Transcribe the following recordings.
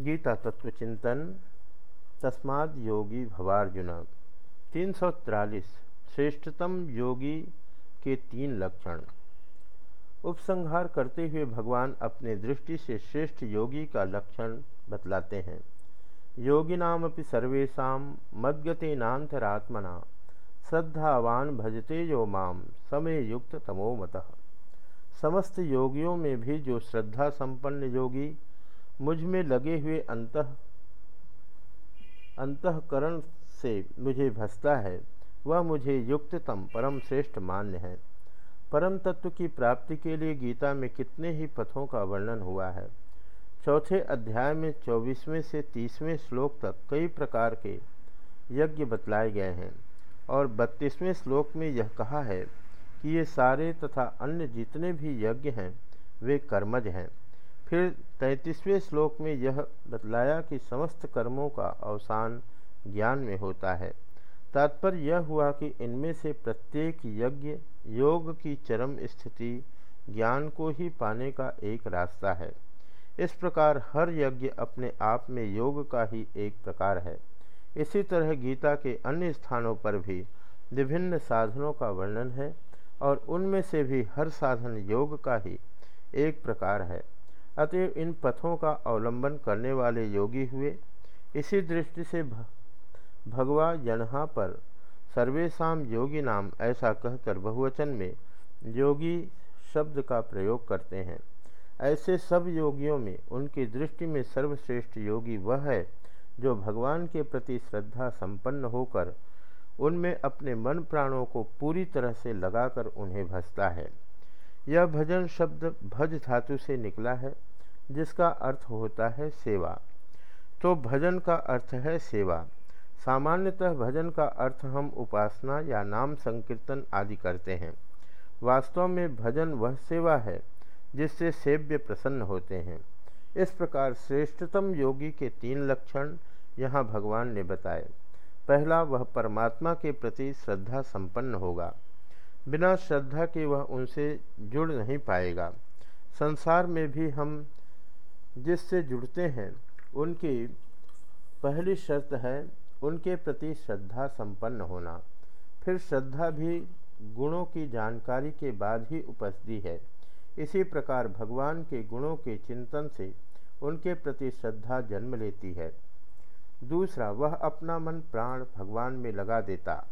गीता तत्व चिंतन तस्माद योगी भवार्जुन। तीन सौ तिरालीस, श्रेष्ठतम योगी के तीन लक्षण। उपसंहार करते हुए भगवान अपने दृष्टि से श्रेष्ठ योगी का लक्षण बतलाते हैं। योगिनामपि सर्वेशा मद्गते नान्तरात्मना श्रद्धावान भजते यो माम समय युक्त तमो मत। समस्त योगियों में भी जो श्रद्धा संपन्न योगी मुझमें लगे हुए अंत, अंतकरण से मुझे भसता है। वह मुझे युक्ततम परम श्रेष्ठ मान्य है। परम तत्व की प्राप्ति के लिए गीता में कितने ही पथों का वर्णन हुआ है। चौथे अध्याय में चौबीसवें से तीसवें श्लोक तक कई प्रकार के यज्ञ बतलाए गए हैं और बत्तीसवें श्लोक में यह कहा है कि ये सारे तथा अन्य जितने भी यज्ञ हैं, वे कर्मज हैं। फिर तैंतीसवें श्लोक में यह बतलाया कि समस्त कर्मों का अवसान ज्ञान में होता है। तात्पर्य यह हुआ कि इनमें से प्रत्येक यज्ञ, योग की चरम स्थिति, ज्ञान को ही पाने का एक रास्ता है। इस प्रकार हर यज्ञ अपने आप में योग का ही एक प्रकार है। इसी तरह गीता के अन्य स्थानों पर भी विभिन्न साधनों का वर्णन है और उनमें से भी हर साधन योग का ही एक प्रकार है। अतएव इन पथों का अवलंबन करने वाले योगी हुए। इसी दृष्टि से भगवा जनहा पर सर्वेशा योगी नाम ऐसा कहकर बहुवचन में योगी शब्द का प्रयोग करते हैं। ऐसे सब योगियों में उनकी दृष्टि में सर्वश्रेष्ठ योगी वह है जो भगवान के प्रति श्रद्धा संपन्न होकर उनमें अपने मन प्राणों को पूरी तरह से लगाकर उन्हें भसता है। यह भजन शब्द भज धातु से निकला है, जिसका अर्थ होता है सेवा। तो भजन का अर्थ है सेवा। सामान्यतः भजन का अर्थ हम उपासना या नाम संकीर्तन आदि करते हैं। वास्तव में भजन वह सेवा है, जिससे सेव्य प्रसन्न होते हैं। इस प्रकार श्रेष्ठतम योगी के तीन लक्षण यहाँ भगवान ने बताए। पहला, वह परमात्मा के प्रति श्रद्धा संपन्न होगा। बिना श्रद्धा के वह उनसे जुड़ नहीं पाएगा। संसार में भी हम जिससे जुड़ते हैं, उनकी पहली शर्त है उनके प्रति श्रद्धा संपन्न होना। फिर श्रद्धा भी गुणों की जानकारी के बाद ही उपजती है। इसी प्रकार भगवान के गुणों के चिंतन से उनके प्रति श्रद्धा जन्म लेती है। दूसरा, वह अपना मन प्राण भगवान में लगा देता।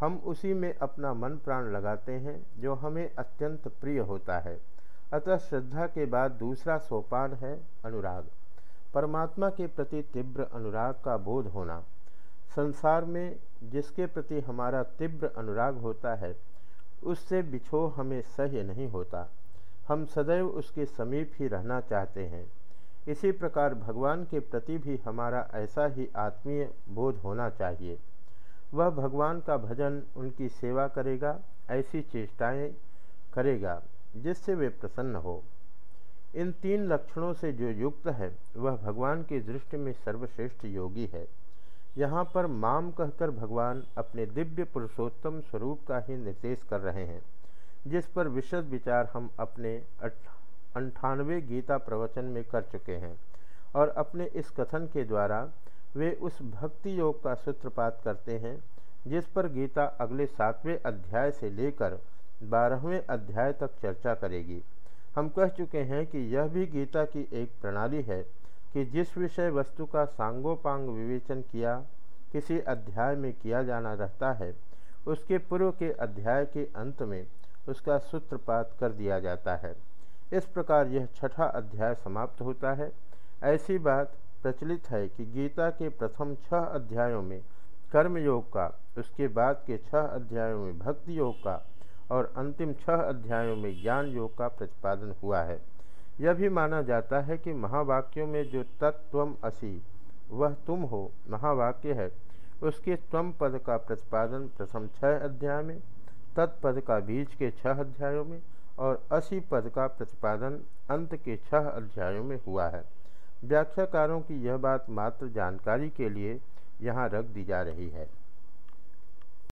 हम उसी में अपना मन प्राण लगाते हैं, जो हमें अत्यंत प्रिय होता है। अतः श्रद्धा के बाद दूसरा सोपान है अनुराग। परमात्मा के प्रति तीव्र अनुराग का बोध होना। संसार में जिसके प्रति हमारा तीव्र अनुराग होता है, उससे बिछो हमें सह्य नहीं होता। हम सदैव उसके समीप ही रहना चाहते हैं। इसी प्रकार भगवान के प्रति भी हमारा ऐसा ही आत्मीय बोध होना चाहिए। वह भगवान का भजन उनकी सेवा करेगा, ऐसी चेष्टाएँ करेगा, जिससे वे प्रसन्न हो। इन तीन लक्षणों से जो युक्त है, वह भगवान की दृष्टि में सर्वश्रेष्ठ योगी है। यहाँ पर माम कहकर भगवान अपने दिव्य पुरुषोत्तम स्वरूप का ही निर्देश कर रहे हैं, जिस पर विशद विचार हम अपने अंठानवे गीता प्रवचन में कर चुके हैं और अपने इस कथन के द्वारा वे उस भक्ति योग का सूत्रपात करते हैं, जिस पर गीता अगले सातवें अध्याय से लेकर बारहवें अध्याय तक चर्चा करेगी। हम कह चुके हैं कि यह भी गीता की एक प्रणाली है कि जिस विषय वस्तु का सांगोपांग विवेचन किया, किसी अध्याय में किया जाना रहता है, उसके पूर्व के अध्याय के अंत में उसका सूत्रपात कर दिया जाता है। इस प्रकार यह छठा अध्याय समाप्त होता है। ऐसी बात प्रचलित है कि गीता के प्रथम छह अध्यायों में कर्म योग का, उसके बाद के छह अध्यायों में भक्ति योग का और अंतिम छह अध्यायों में ज्ञान योग का प्रतिपादन हुआ है। यह भी माना जाता है कि महावाक्यों में जो तत्वम असी, वह तुम हो, महावाक्य है। उसके त्वम पद का प्रतिपादन प्रथम छह अध्याय में, तत्पद का बीच के छह अध्यायों में और असी पद का प्रतिपादन अंत के छह अध्यायों में हुआ है। व्याख्याकारों की यह बात मात्र जानकारी के लिए यहाँ रख दी जा रही है।